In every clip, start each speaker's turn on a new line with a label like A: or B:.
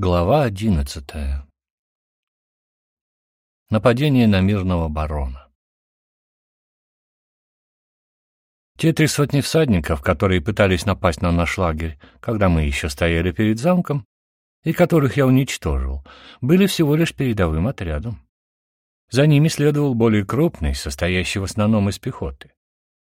A: Глава одиннадцатая. Нападение на мирного барона. Те три сотни всадников, которые пытались напасть на наш лагерь, когда мы еще стояли перед замком, и которых я уничтожил, были всего лишь передовым отрядом. За ними следовал более крупный, состоящий в основном из пехоты.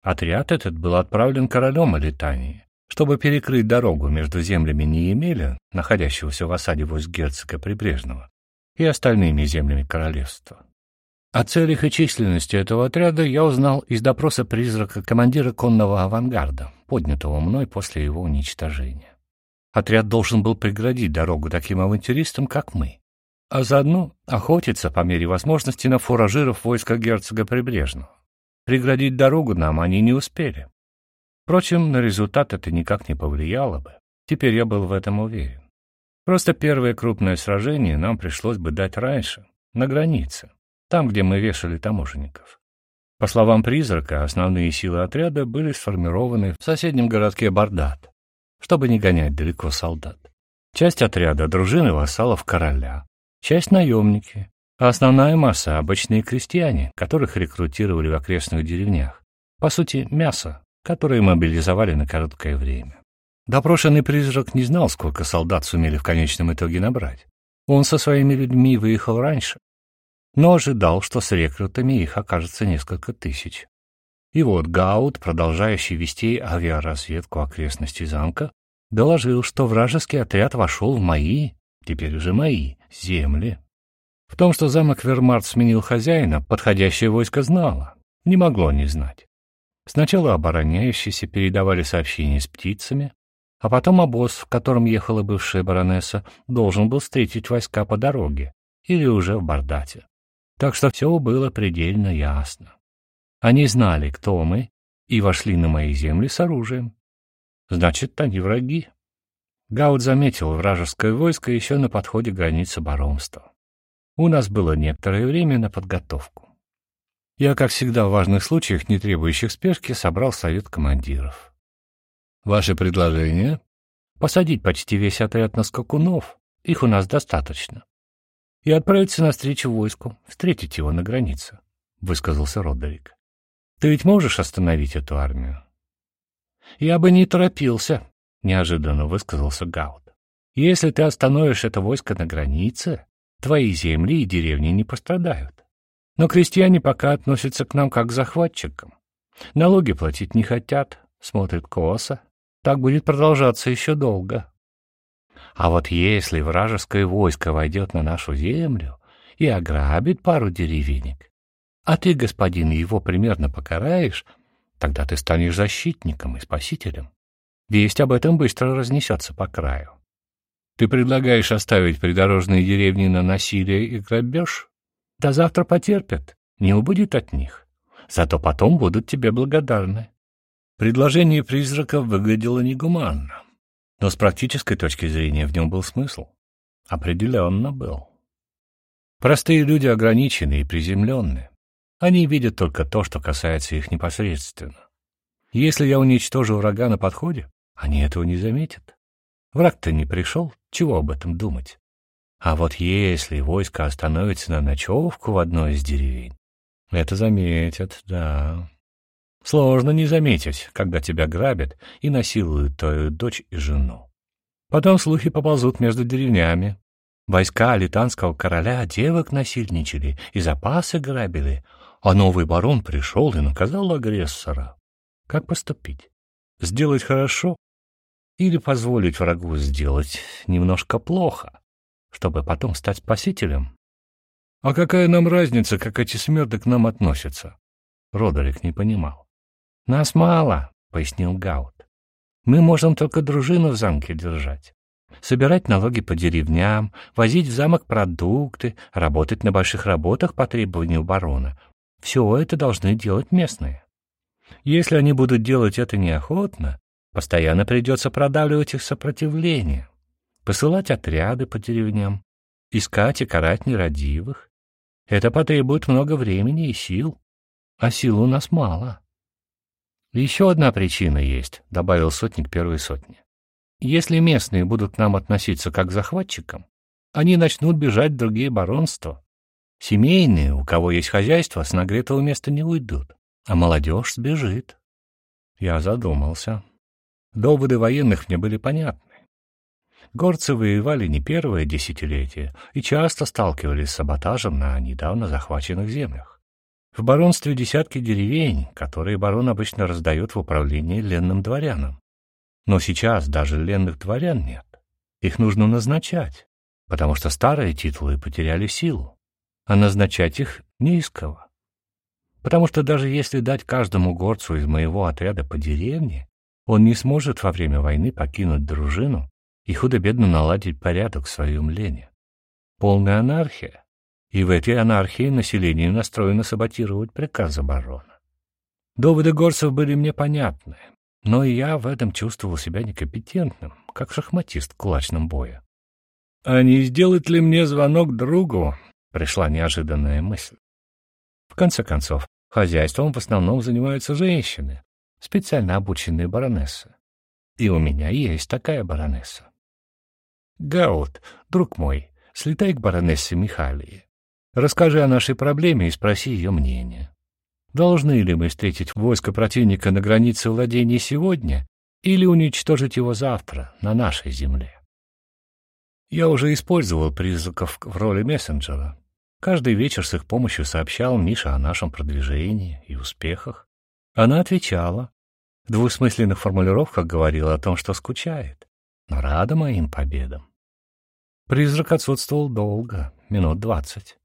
A: Отряд этот был отправлен королем Алитании, чтобы перекрыть дорогу между землями Неемеля, находящегося в осаде войск герцога Прибрежного, и остальными землями королевства. О целях и численности этого отряда я узнал из допроса призрака командира конного авангарда, поднятого мной после его уничтожения. Отряд должен был преградить дорогу таким авантюристам, как мы, а заодно охотиться по мере возможности на фуражиров войска герцога Прибрежного. Преградить дорогу нам они не успели. Впрочем, на результат это никак не повлияло бы. Теперь я был в этом уверен. Просто первое крупное сражение нам пришлось бы дать раньше, на границе, там, где мы вешали таможенников. По словам призрака, основные силы отряда были сформированы в соседнем городке Бардат, чтобы не гонять далеко солдат. Часть отряда — дружины вассалов короля, часть — наемники, а основная масса — обычные крестьяне, которых рекрутировали в окрестных деревнях. По сути, мясо, которые мобилизовали на короткое время. Допрошенный призрак не знал, сколько солдат сумели в конечном итоге набрать. Он со своими людьми выехал раньше, но ожидал, что с рекрутами их окажется несколько тысяч. И вот Гаут, продолжающий вести авиаразведку окрестностей замка, доложил, что вражеский отряд вошел в мои, теперь уже мои, земли. В том, что замок Вермарт сменил хозяина, подходящее войско знало, не могло не знать. Сначала обороняющиеся передавали сообщения с птицами, а потом обоз, в котором ехала бывшая баронесса, должен был встретить войска по дороге или уже в Бардате. Так что все было предельно ясно. Они знали, кто мы, и вошли на мои земли с оружием. Значит, они враги. Гаут заметил вражеское войско еще на подходе границы баронства. У нас было некоторое время на подготовку. Я, как всегда в важных случаях, не требующих спешки, собрал совет командиров. Ваше предложение? Посадить почти весь отряд на скакунов. Их у нас достаточно. И отправиться навстречу войску, встретить его на границе, — высказался Родерик. Ты ведь можешь остановить эту армию? Я бы не торопился, — неожиданно высказался Гаут. Если ты остановишь это войско на границе, твои земли и деревни не пострадают. Но крестьяне пока относятся к нам как к захватчикам. Налоги платить не хотят, смотрят косо. Так будет продолжаться еще долго. А вот если вражеское войско войдет на нашу землю и ограбит пару деревенек, а ты, господин, его примерно покараешь, тогда ты станешь защитником и спасителем. Весть об этом быстро разнесется по краю. Ты предлагаешь оставить придорожные деревни на насилие и грабеж? До завтра потерпят, не убудет от них. Зато потом будут тебе благодарны. Предложение призрака выглядело негуманно, но с практической точки зрения в нем был смысл. Определенно был. Простые люди ограничены и приземленны. Они видят только то, что касается их непосредственно. Если я уничтожу врага на подходе, они этого не заметят. Враг-то не пришел, чего об этом думать? А вот если войско остановится на ночевку в одной из деревень, это заметят, да. Сложно не заметить, когда тебя грабят и насилуют твою дочь и жену. Потом слухи поползут между деревнями. Войска литанского короля девок насильничали и запасы грабили, а новый барон пришел и наказал агрессора. Как поступить? Сделать хорошо или позволить врагу сделать немножко плохо? Чтобы потом стать спасителем? А какая нам разница, как эти смерды к нам относятся? Родерик не понимал. Нас мало, пояснил Гаут. Мы можем только дружину в замке держать. Собирать налоги по деревням, возить в замок продукты, работать на больших работах по требованию барона. Все это должны делать местные. Если они будут делать это неохотно, постоянно придется продавливать их сопротивление посылать отряды по деревням, искать и карать нерадивых. Это потребует много времени и сил, а сил у нас мало. Еще одна причина есть, — добавил сотник первой сотни. Если местные будут к нам относиться как к захватчикам, Они начнут бежать в другие баронства. Семейные, у кого есть хозяйство, с нагретого места не уйдут, а молодежь сбежит. Я задумался. Доводы военных мне были понятны. Горцы воевали не первое десятилетие и часто сталкивались с саботажем на недавно захваченных землях. В баронстве десятки деревень, которые барон обычно раздает в управление ленным дворянам. Но сейчас даже ленных дворян нет. Их нужно назначать, потому что старые титулы потеряли силу, а назначать их не из. Потому что даже если дать каждому горцу из моего отряда по деревне, он не сможет во время войны покинуть дружину и худо-бедно наладить порядок в своем лене. Полная анархия. И в этой анархии население настроено саботировать приказы барона. Доводы горцев были мне понятны, но и я в этом чувствовал себя некомпетентным, как шахматист в кулачном бое. «А не сделать ли мне звонок другу?» — пришла неожиданная мысль. В конце концов, Хозяйством в основном занимаются женщины, специально обученные баронессы. И у меня есть такая баронесса. Гаут, друг мой, слетай к баронессе Михалии. Расскажи о нашей проблеме и спроси ее мнение. Должны ли мы встретить войско противника на границе владений сегодня или уничтожить его завтра на нашей земле? Я уже использовал призраков в роли мессенджера, Каждый вечер с их помощью сообщал Миша о нашем продвижении и успехах. Она отвечала. В двусмысленных формулировках говорила о том, что скучает, но рада моим победам. Призрак отсутствовал долго, минут двадцать.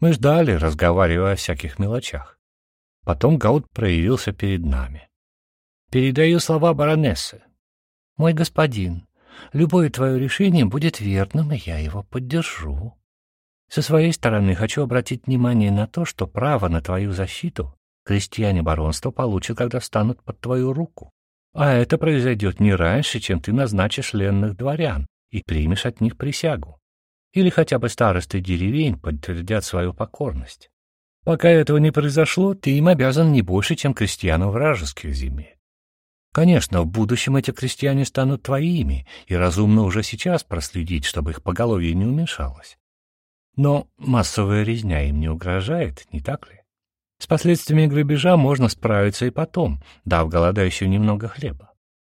A: Мы ждали, разговаривая о всяких мелочах. Потом Гаут проявился перед нами. «Передаю слова баронессы. Мой господин, любое твое решение будет верным, и я его поддержу. Со своей стороны хочу обратить внимание на то, что право на твою защиту крестьяне баронства получат, когда встанут под твою руку. А это произойдет не раньше, чем ты назначишь ленных дворян и примешь от них присягу. Или хотя бы старосты деревень подтвердят свою покорность. Пока этого не произошло, ты им обязан не больше, чем крестьянам вражеских земель. Конечно, в будущем эти крестьяне станут твоими, и разумно уже сейчас проследить, чтобы их поголовье не уменьшалось. Но массовая резня им не угрожает, не так ли? С последствиями грабежа можно справиться и потом, дав голодающим немного хлеба.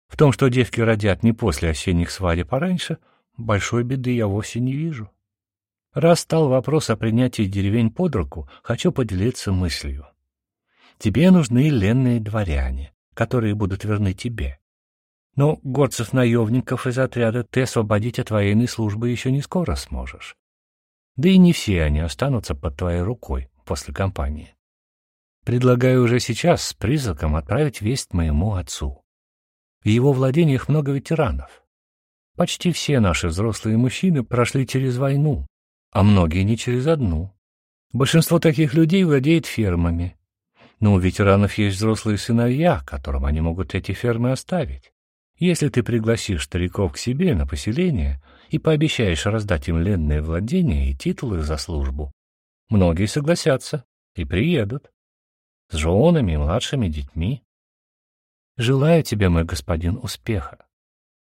A: В том, что девки родят не после осенних свадеб, а раньше, большой беды я вовсе не вижу. Раз стал вопрос о принятии деревень под руку, хочу поделиться мыслью. Тебе нужны ленные дворяне, которые будут верны тебе. Но горцев-наемников из отряда ты освободить от военной службы еще не скоро сможешь. Да и не все они останутся под твоей рукой после кампании. Предлагаю уже сейчас с призраком отправить весть моему отцу. В его владениях много ветеранов. Почти все наши взрослые мужчины прошли через войну, а многие не через одну. Большинство таких людей владеет фермами. Но у ветеранов есть взрослые сыновья, которым они могут эти фермы оставить. Если ты пригласишь стариков к себе на поселение, и пообещаешь раздать им ленные владения и титулы за службу, многие согласятся и приедут. С женами младшими детьми. Желаю тебе, мой господин, успеха.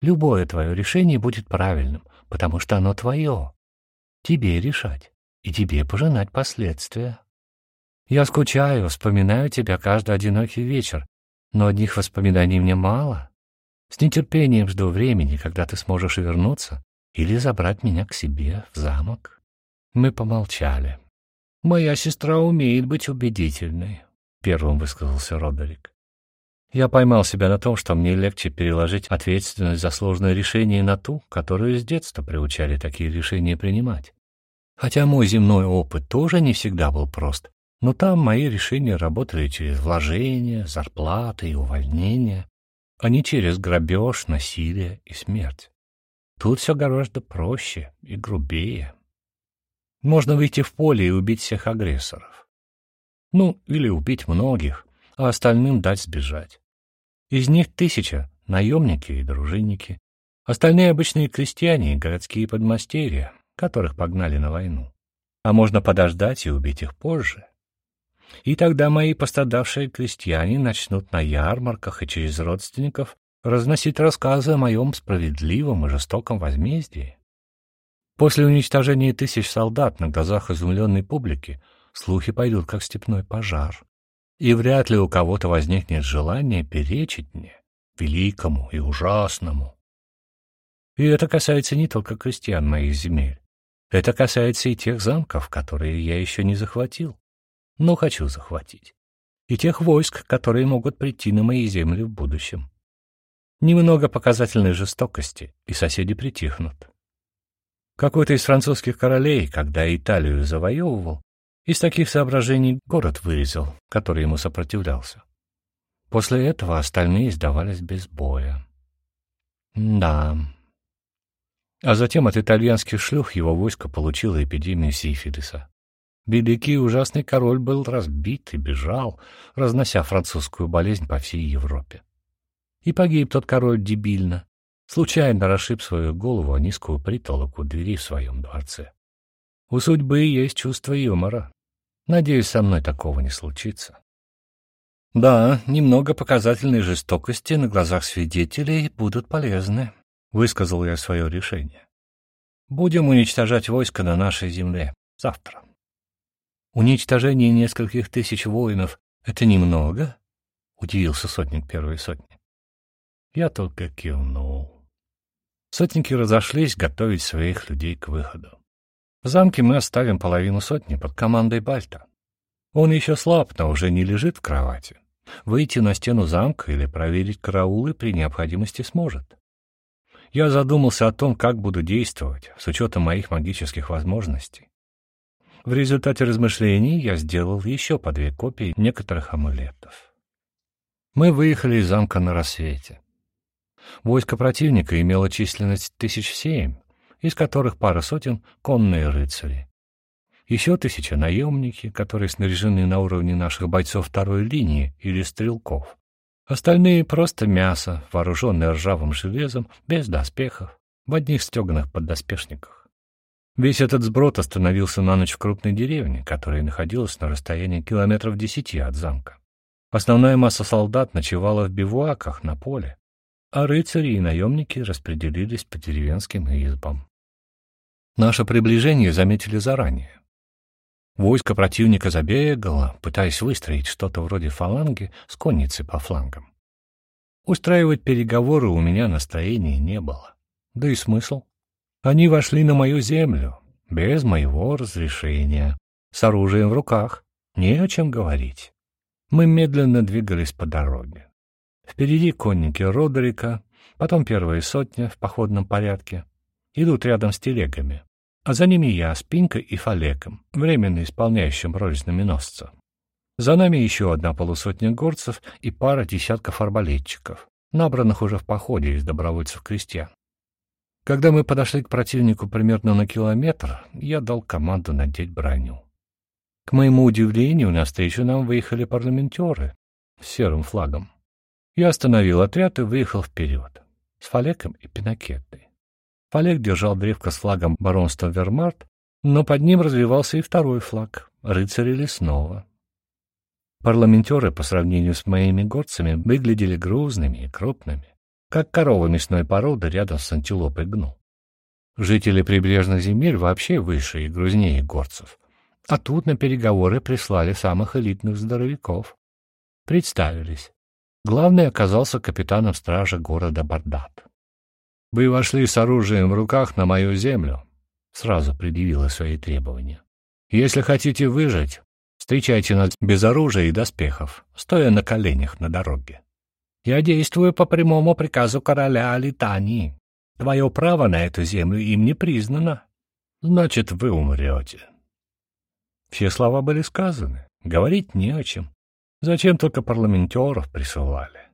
A: Любое твое решение будет правильным, потому что оно твое. Тебе решать и тебе пожинать последствия. Я скучаю, вспоминаю тебя каждый одинокий вечер, но одних воспоминаний мне мало. С нетерпением жду времени, когда ты сможешь вернуться или забрать меня к себе в замок. Мы помолчали. «Моя сестра умеет быть убедительной», — первым высказался Родерик. Я поймал себя на том, что мне легче переложить ответственность за сложное решение на ту, которую с детства приучали такие решения принимать. Хотя мой земной опыт тоже не всегда был прост, но там мои решения работали через вложения, зарплаты и увольнения, а не через грабеж, насилие и смерть. Тут все гораздо проще и грубее. Можно выйти в поле и убить всех агрессоров. Ну, или убить многих, а остальным дать сбежать. Из них тысяча — наемники и дружинники. Остальные — обычные крестьяне и городские подмастерья, которых погнали на войну. А можно подождать и убить их позже. И тогда мои пострадавшие крестьяне начнут на ярмарках и через родственников разносить рассказы о моем справедливом и жестоком возмездии. После уничтожения тысяч солдат на глазах изумленной публики слухи пойдут, как степной пожар. И вряд ли у кого-то возникнет желание перечить мне, великому и ужасному. И это касается не только крестьян моих земель. Это касается и тех замков, которые я еще не захватил, но хочу захватить, и тех войск, которые могут прийти на мои земли в будущем. Немного показательной жестокости, и соседи притихнут. Какой-то из французских королей, когда Италию завоевывал, из таких соображений город вырезал, который ему сопротивлялся. После этого остальные сдавались без боя. Да, а затем от итальянских шлюх его войско получило эпидемию сифилиса. Великий ужасный король был разбит и бежал, разнося французскую болезнь по всей Европе. И погиб тот король дебильно, случайно расшиб свою голову о низкую притолоку двери в своем дворце. У судьбы есть чувство юмора. Надеюсь, со мной такого не случится. Да, немного показательной жестокости на глазах свидетелей будут полезны. Высказал я свое решение. Будем уничтожать войско на нашей земле завтра. Уничтожение нескольких тысяч воинов — это немного? Удивился сотник первой сотни. Я только кивнул. Сотники разошлись готовить своих людей к выходу. В замке мы оставим половину сотни под командой Бальта. Он еще слаб, но уже не лежит в кровати. Выйти на стену замка или проверить караулы при необходимости сможет. Я задумался о том, как буду действовать, с учетом моих магических возможностей. В результате размышлений я сделал еще по две копии некоторых амулетов. Мы выехали из замка на рассвете. Войско противника имело численность тысяч семь, из которых пара сотен — конные рыцари. Еще тысяча — наемники, которые снаряжены на уровне наших бойцов второй линии или стрелков. Остальные — просто мясо, вооруженное ржавым железом, без доспехов, в одних стеганых поддоспешниках. Весь этот сброд остановился на ночь в крупной деревне, которая находилась на расстоянии километров десяти от замка. Основная масса солдат ночевала в бивуаках на поле, а рыцари и наемники распределились по деревенским избам. Наше приближение заметили заранее. Войско противника забегало, пытаясь выстроить что-то вроде фаланги с конницей по флангам. Устраивать переговоры у меня настроения не было. Да и смысл? Они вошли на мою землю, без моего разрешения, с оружием в руках. Не о чем говорить. Мы медленно двигались по дороге. Впереди конники Родерика, потом первая сотня в походном порядке. Идут рядом с телегами а за ними я с Пинкой и Фалеком, временно исполняющим роль знаменосца. За нами еще одна полусотня горцев и пара десятков арбалетчиков, набранных уже в походе из добровольцев-крестьян. Когда мы подошли к противнику примерно на километр, я дал команду надеть броню. К моему удивлению, навстречу нам выехали парламентеры с серым флагом. Я остановил отряд и выехал вперед, с Фалеком и Пинакеттой. Олег держал древко с флагом баронства Вермарт, но под ним развивался и второй флаг — рыцари лесного. Парламентеры по сравнению с моими горцами выглядели грузными и крупными, как корова мясной породы рядом с антилопой гну. Жители прибрежных земель вообще выше и грузнее горцев. А тут на переговоры прислали самых элитных здоровяков. Представились. Главный оказался капитаном стражи города Бардат. Вы вошли с оружием в руках на мою землю, — сразу предъявила свои требования. Если хотите выжить, встречайте нас без оружия и доспехов, стоя на коленях на дороге. Я действую по прямому приказу короля Алитании. Твое право на эту землю им не признано. Значит, вы умрете. Все слова были сказаны, говорить не о чем. Зачем только парламентеров присылали?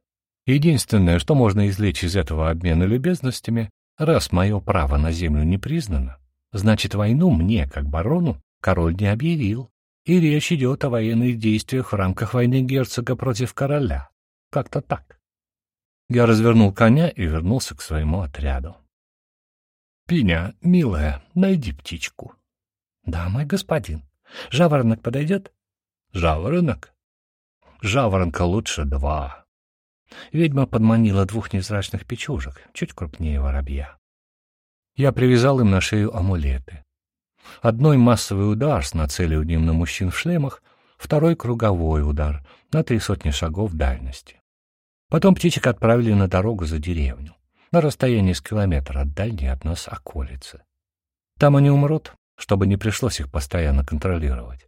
A: Единственное, что можно извлечь из этого обмена любезностями, раз мое право на землю не признано, значит, войну мне, как барону, король не объявил, и речь идет о военных действиях в рамках войны герцога против короля. Как-то так. Я развернул коня и вернулся к своему отряду. — Пиня, милая, найди птичку. — Да, мой господин. Жаворонок подойдет? — Жаворонок? — Жаворонка лучше два. Ведьма подманила двух невзрачных печужек, чуть крупнее воробья. Я привязал им на шею амулеты. Одной массовый удар с нацеливанием на мужчин в шлемах, второй — круговой удар на три сотни шагов дальности. Потом птичек отправили на дорогу за деревню, на расстоянии с километра от дальней от нас околицы. Там они умрут, чтобы не пришлось их постоянно контролировать.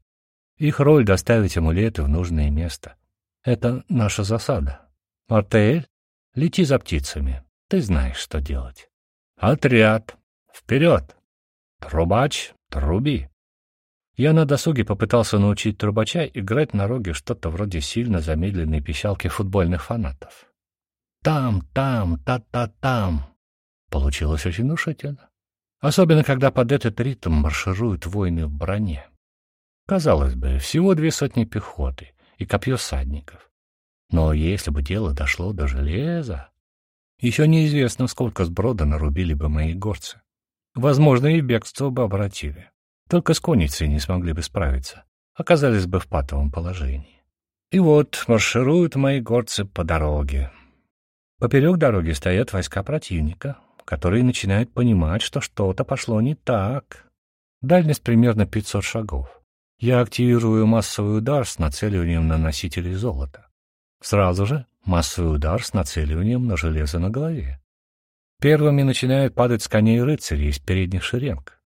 A: Их роль — доставить амулеты в нужное место. Это наша засада. Артель, лети за птицами. Ты знаешь, что делать. Отряд. Вперед! Трубач, труби. Я на досуге попытался научить трубача играть на роге что-то вроде сильно замедленной пищалки футбольных фанатов. Там, там, та-та-там. Получилось очень внушительно. Особенно, когда под этот ритм маршируют воины в броне. Казалось бы, всего две сотни пехоты и копье садников. Но если бы дело дошло до железа, еще неизвестно, сколько сброда нарубили бы мои горцы. Возможно, и бегство бы обратили. Только с конницей не смогли бы справиться. Оказались бы в патовом положении. И вот маршируют мои горцы по дороге. Поперек дороги стоят войска противника, которые начинают понимать, что что-то пошло не так. Дальность примерно 500 шагов. Я активирую массовый удар с нацеливанием на носителей золота. Сразу же массовый удар с нацеливанием на железо на голове. Первыми начинают падать с коней рыцари из передних шеренг.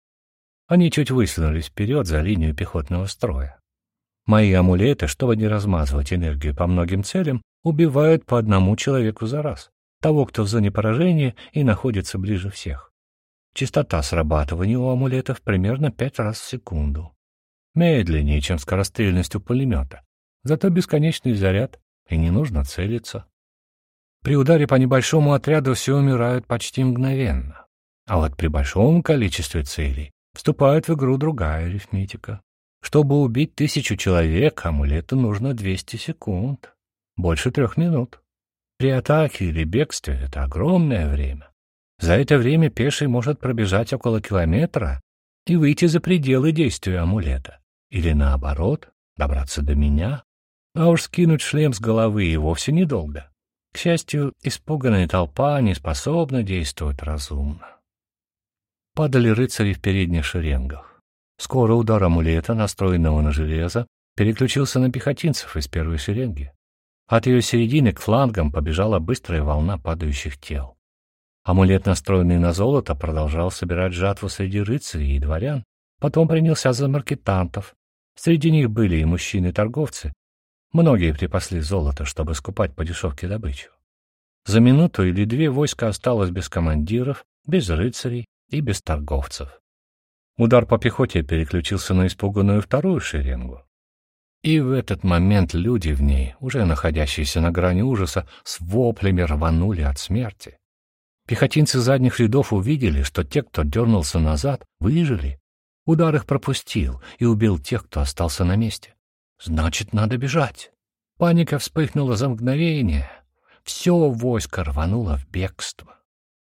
A: Они чуть высунулись вперед за линию пехотного строя. Мои амулеты, чтобы не размазывать энергию по многим целям, убивают по одному человеку за раз, того, кто в зоне поражения и находится ближе всех. Частота срабатывания у амулетов примерно пять раз в секунду. Медленнее, чем скорострельность у пулемета. Зато бесконечный заряд, и не нужно целиться. При ударе по небольшому отряду все умирают почти мгновенно. А вот при большом количестве целей вступает в игру другая арифметика. Чтобы убить тысячу человек, амулету нужно 200 секунд. Больше трех минут. При атаке или бегстве это огромное время. За это время пеший может пробежать около километра и выйти за пределы действия амулета. Или наоборот, добраться до меня. А уж скинуть шлем с головы и вовсе недолго. К счастью, испуганная толпа не способна действовать разумно. Падали рыцари в передних шеренгах. Скоро удар амулета, настроенного на железо, переключился на пехотинцев из первой шеренги. От ее середины к флангам побежала быстрая волна падающих тел. Амулет, настроенный на золото, продолжал собирать жатву среди рыцарей и дворян, потом принялся за маркетантов. Среди них были и мужчины-торговцы, Многие припасли золото, чтобы скупать по дешевке добычу. За минуту или две войско осталось без командиров, без рыцарей и без торговцев. Удар по пехоте переключился на испуганную вторую шеренгу. И в этот момент люди в ней, уже находящиеся на грани ужаса, с воплями рванули от смерти. Пехотинцы задних рядов увидели, что те, кто дернулся назад, выжили. Удар их пропустил и убил тех, кто остался на месте. Значит, надо бежать. Паника вспыхнула за мгновение. Все войско рвануло в бегство.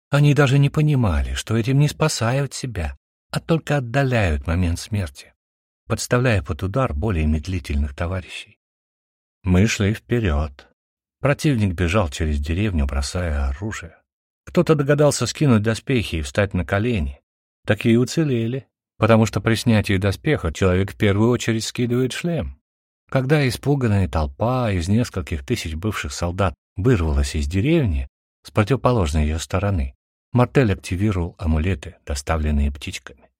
A: Они даже не понимали, что этим не спасают себя, а только отдаляют момент смерти, подставляя под удар более медлительных товарищей. Мы шли вперед. Противник бежал через деревню, бросая оружие. Кто-то догадался скинуть доспехи и встать на колени. Такие уцелели, потому что при снятии доспеха человек в первую очередь скидывает шлем. Когда испуганная толпа из нескольких тысяч бывших солдат вырвалась из деревни с противоположной ее стороны, Мартель активировал амулеты, доставленные птичками.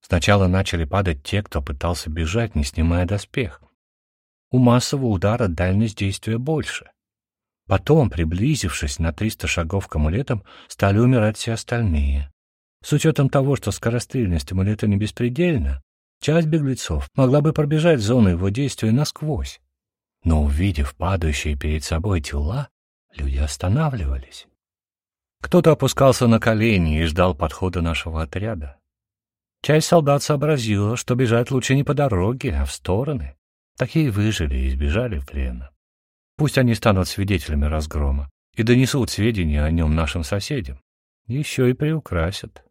A: Сначала начали падать те, кто пытался бежать, не снимая доспех. У массового удара дальность действия больше. Потом, приблизившись на 300 шагов к амулетам, стали умирать все остальные. С учетом того, что скорострельность амулета не беспредельна, Часть беглецов могла бы пробежать зону его действия насквозь. Но, увидев падающие перед собой тела, люди останавливались. Кто-то опускался на колени и ждал подхода нашего отряда. Часть солдат сообразила, что бежать лучше не по дороге, а в стороны. Такие выжили и избежали плена. Пусть они станут свидетелями разгрома и донесут сведения о нем нашим соседям. Еще и приукрасят.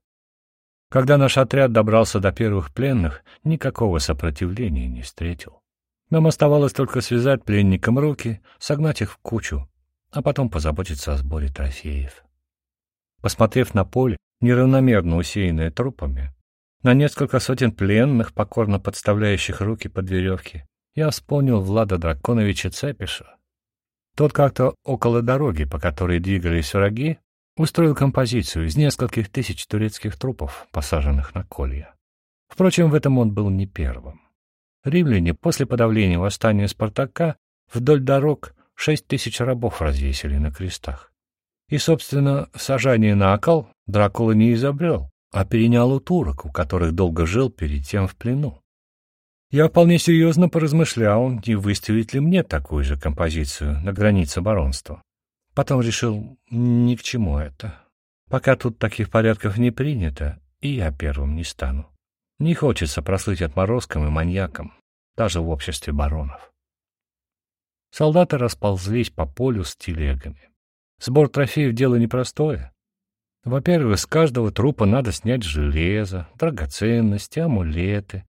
A: Когда наш отряд добрался до первых пленных, никакого сопротивления не встретил. Нам оставалось только связать пленникам руки, согнать их в кучу, а потом позаботиться о сборе трофеев. Посмотрев на поле, неравномерно усеянная трупами, на несколько сотен пленных, покорно подставляющих руки под веревки, я вспомнил Влада Драконовича Цепиша. Тот как-то около дороги, по которой двигались враги, устроил композицию из нескольких тысяч турецких трупов, посаженных на колья. Впрочем, в этом он был не первым. Римляне после подавления восстания Спартака вдоль дорог шесть тысяч рабов развесили на крестах. И, собственно, сажание на кол Дракула не изобрел, а перенял у турок, у которых долго жил перед тем в плену. Я вполне серьезно поразмышлял, не выставить ли мне такую же композицию на границе баронства. Потом решил, ни к чему это. Пока тут таких порядков не принято, и я первым не стану. Не хочется прослыть отморозком и маньяком, даже в обществе баронов. Солдаты расползлись по полю с телегами. Сбор трофеев — дело непростое. Во-первых, с каждого трупа надо снять железо, драгоценности, амулеты.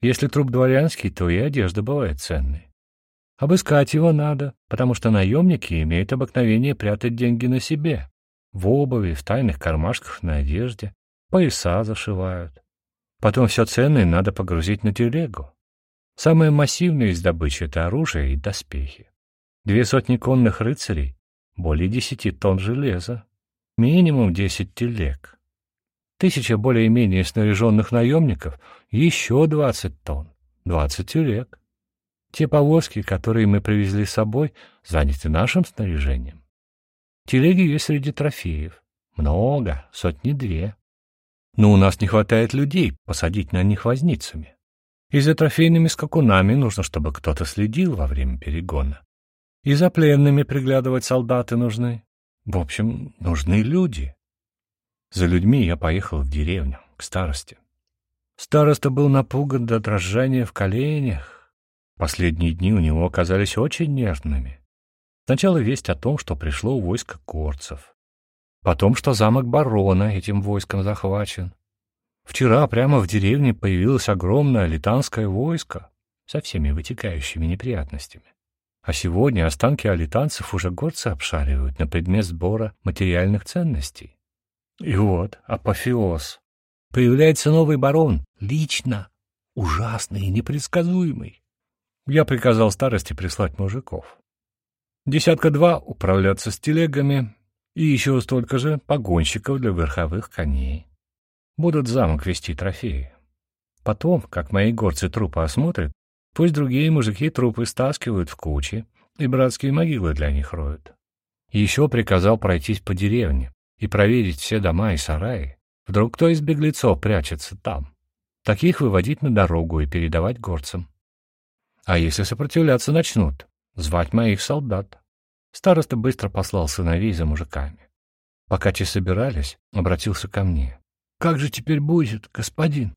A: Если труп дворянский, то и одежда бывает ценной. Обыскать его надо, потому что наемники имеют обыкновение прятать деньги на себе. В обуви, в тайных кармашках на одежде. Пояса зашивают. Потом все ценное надо погрузить на телегу. Самое массивное из добычи — это оружие и доспехи. Две сотни конных рыцарей, более десяти тонн железа, минимум десять телег. Тысяча более-менее снаряженных наемников, еще двадцать тонн, двадцать телег. Те повозки, которые мы привезли с собой, заняты нашим снаряжением. Телеги есть среди трофеев. Много, сотни-две. Но у нас не хватает людей посадить на них возницами. И за трофейными скакунами нужно, чтобы кто-то следил во время перегона. И за пленными приглядывать солдаты нужны. В общем, нужны люди. За людьми я поехал в деревню, к старости. Староста был напуган до дрожания в коленях, Последние дни у него оказались очень нервными. Сначала весть о том, что пришло войско корцев. Потом, что замок барона этим войском захвачен. Вчера прямо в деревне появилось огромное алитанское войско со всеми вытекающими неприятностями. А сегодня останки алитанцев уже горцы обшаривают на предмет сбора материальных ценностей. И вот апофеоз. Появляется новый барон, лично, ужасный и непредсказуемый. Я приказал старости прислать мужиков. Десятка-два управляться с телегами и еще столько же погонщиков для верховых коней. Будут замок вести трофеи. Потом, как мои горцы трупы осмотрят, пусть другие мужики трупы стаскивают в кучи и братские могилы для них роют. Еще приказал пройтись по деревне и проверить все дома и сараи. Вдруг кто из беглецов прячется там. Таких выводить на дорогу и передавать горцам. А если сопротивляться начнут? Звать моих солдат. Староста быстро послал сыновей за мужиками. Пока те собирались, обратился ко мне. «Как же теперь будет, господин?»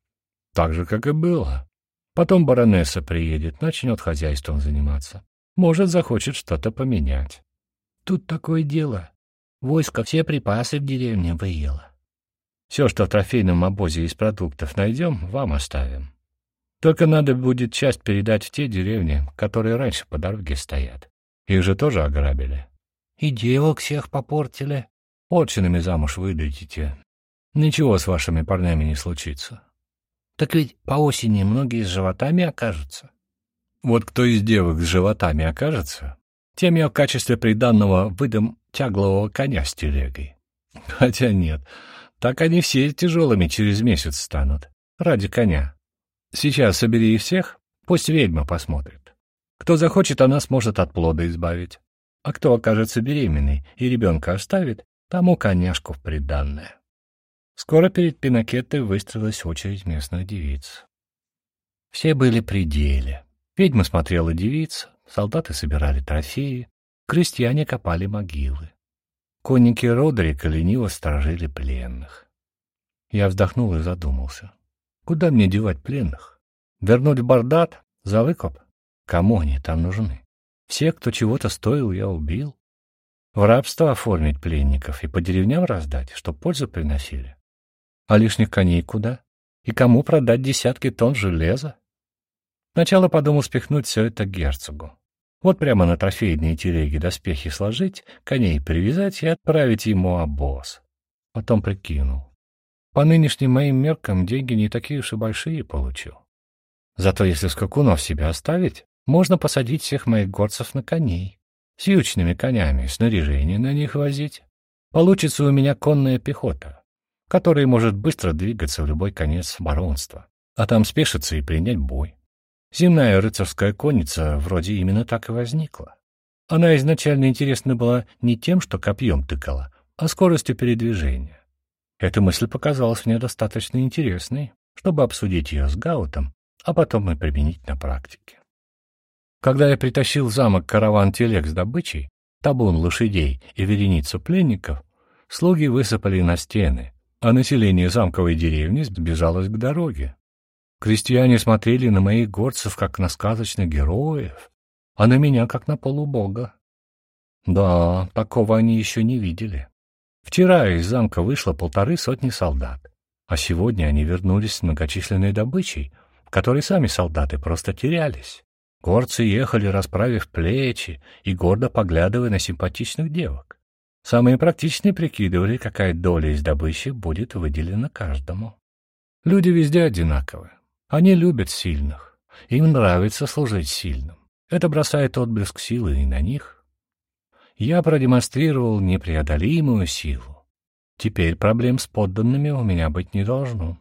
A: «Так же, как и было. Потом баронесса приедет, начнет хозяйством заниматься. Может, захочет что-то поменять». «Тут такое дело. Войско все припасы в деревне выело. Все, что в трофейном обозе из продуктов найдем, вам оставим. Только надо будет часть передать в те деревни, которые раньше по дороге стоят. Их же тоже ограбили. И девок всех попортили. Отчинами замуж выдадите. Ничего с вашими парнями не случится. Так ведь по осени многие с животами окажутся. Вот кто из девок с животами окажется, тем я в качестве приданного выдам тяглового коня с телегой. Хотя нет, так они все тяжелыми через месяц станут. Ради коня. Сейчас собери их всех, пусть ведьма посмотрит. Кто захочет, она сможет от плода избавить. А кто окажется беременной и ребенка оставит, тому коняшку в приданное. Скоро перед Пинокеттой выстроилась очередь местных девиц. Все были при деле. Ведьма смотрела девиц, солдаты собирали трофеи, крестьяне копали могилы. Конники Родрика лениво сторожили пленных. Я вздохнул и задумался. Куда мне девать пленных? Вернуть в Бардат? За выкуп? Кому они там нужны? Все, кто чего-то стоил, я убил. В рабство оформить пленников и по деревням раздать, чтоб пользу приносили. А лишних коней куда? И кому продать десятки тонн железа? Сначала подумал спихнуть все это герцогу. Вот прямо на трофейные телеги доспехи сложить, коней привязать и отправить ему обоз. Потом прикинул. По нынешним моим меркам деньги не такие уж и большие получу. Зато если скакунов себя оставить, можно посадить всех моих горцев на коней, с ючными конями, снаряжение на них возить. Получится у меня конная пехота, которая может быстро двигаться в любой конец баронства, а там спешиться и принять бой. Земная рыцарская конница вроде именно так и возникла. Она изначально интересна была не тем, что копьем тыкала, а скоростью передвижения. Эта мысль показалась мне достаточно интересной, чтобы обсудить ее с Гаутом, а потом и применить на практике. Когда я притащил в замок караван телег с добычей, табун лошадей и вереницу пленников, слуги высыпали на стены, а население замковой деревни сбежалось к дороге. Крестьяне смотрели на моих горцев, как на сказочных героев, а на меня, как на полубога. Да, такого они еще не видели. Вчера из замка вышло полторы сотни солдат, а сегодня они вернулись с многочисленной добычей, в которой сами солдаты просто терялись. Горцы ехали, расправив плечи и гордо поглядывая на симпатичных девок. Самые практичные прикидывали, какая доля из добычи будет выделена каждому. Люди везде одинаковы. Они любят сильных. Им нравится служить сильным. Это бросает отблеск силы и на них. Я продемонстрировал непреодолимую силу. Теперь проблем с подданными у меня быть не должно.